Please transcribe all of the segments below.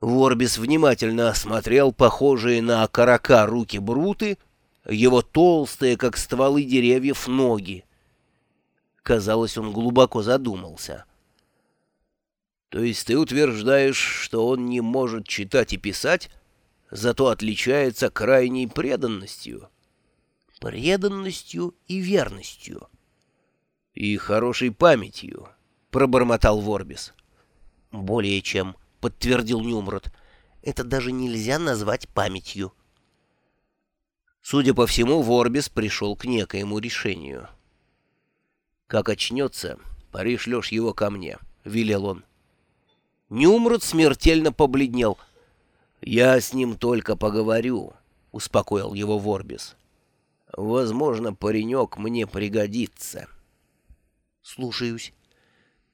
Ворбис внимательно осмотрел похожие на окорока руки Бруты, его толстые, как стволы деревьев, ноги. Казалось, он глубоко задумался. «То есть ты утверждаешь, что он не может читать и писать, зато отличается крайней преданностью?» «Преданностью и верностью». «И хорошей памятью», — пробормотал Ворбис. «Более чем». — подтвердил Нюмрот. «Это даже нельзя назвать памятью». Судя по всему, Ворбис пришел к некоему решению. «Как очнется, пришлешь его ко мне», — велел он. Нюмрот смертельно побледнел. «Я с ним только поговорю», — успокоил его Ворбис. «Возможно, паренек мне пригодится». «Слушаюсь».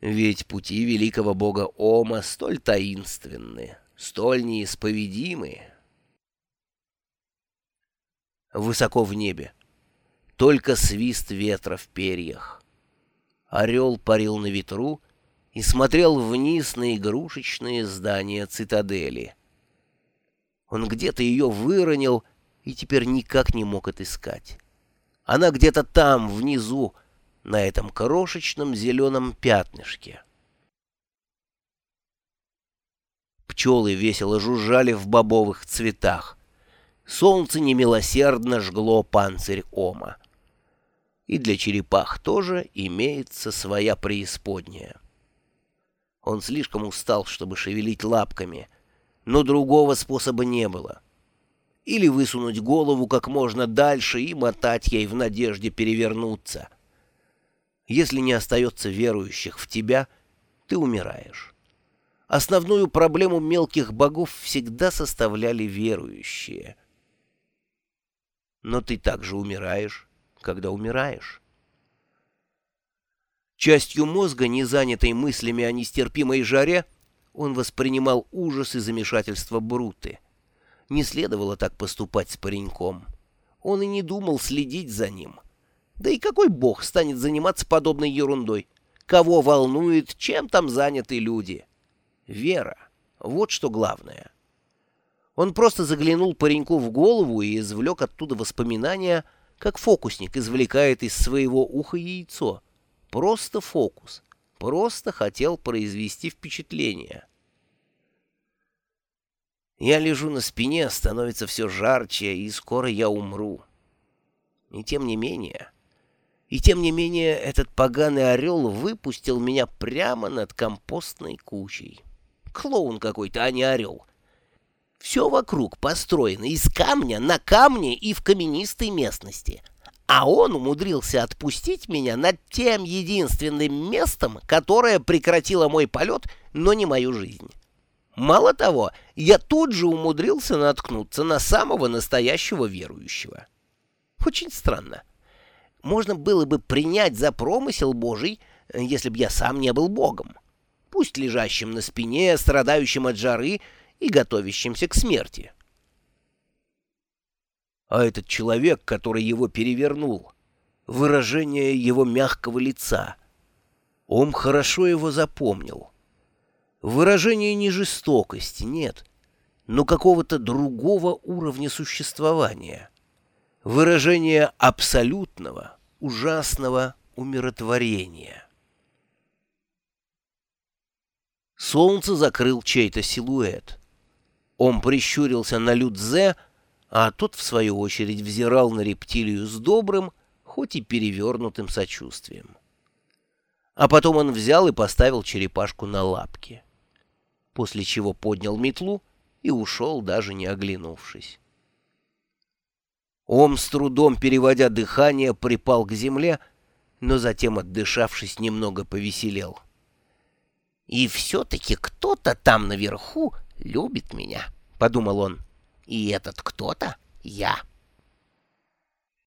Ведь пути великого бога Ома столь таинственны, столь неисповедимы. Высоко в небе, только свист ветра в перьях. Орел парил на ветру и смотрел вниз на игрушечные здания цитадели. Он где-то ее выронил и теперь никак не мог отыскать. Она где-то там, внизу, на этом крошечном зеленом пятнышке. Пчелы весело жужжали в бобовых цветах. Солнце немилосердно жгло панцирь ома. И для черепах тоже имеется своя преисподняя. Он слишком устал, чтобы шевелить лапками, но другого способа не было. Или высунуть голову как можно дальше и мотать ей в надежде перевернуться — если не остается верующих в тебя, ты умираешь. Основную проблему мелких богов всегда составляли верующие. Но ты также умираешь, когда умираешь. Частью мозга, не занятой мыслями о нестерпимой жаре, он воспринимал ужас и замешательство Бруты. Не следовало так поступать с пареньком. Он и не думал следить за ним — да и какой бог станет заниматься подобной ерундой? Кого волнует, чем там заняты люди? Вера. Вот что главное. Он просто заглянул пареньку в голову и извлек оттуда воспоминания, как фокусник извлекает из своего уха яйцо. Просто фокус. Просто хотел произвести впечатление. Я лежу на спине, становится все жарче, и скоро я умру. И тем не менее... И тем не менее этот поганый орел выпустил меня прямо над компостной кучей. Клоун какой-то, а не орел. Все вокруг построено из камня на камне и в каменистой местности. А он умудрился отпустить меня над тем единственным местом, которое прекратило мой полет, но не мою жизнь. Мало того, я тут же умудрился наткнуться на самого настоящего верующего. Очень странно можно было бы принять за промысел Божий, э, если бы я сам не был Богом. Пусть лежащим на спине, страдающим от жары и готовящимся к смерти. А этот человек, который его перевернул, выражение его мягкого лица, он хорошо его запомнил. Выражение не жестокости, нет, но какого-то другого уровня существования. Выражение абсолютного, ужасного умиротворения. Солнце закрыл чей-то силуэт. Он прищурился на Людзе, а тот, в свою очередь, взирал на рептилию с добрым, хоть и перевернутым сочувствием. А потом он взял и поставил черепашку на лапки, после чего поднял метлу и ушел, даже не оглянувшись. Ом, с трудом переводя дыхание, припал к земле, но затем, отдышавшись, немного повеселел. «И все-таки кто-то там наверху любит меня», — подумал он. «И этот кто-то — я».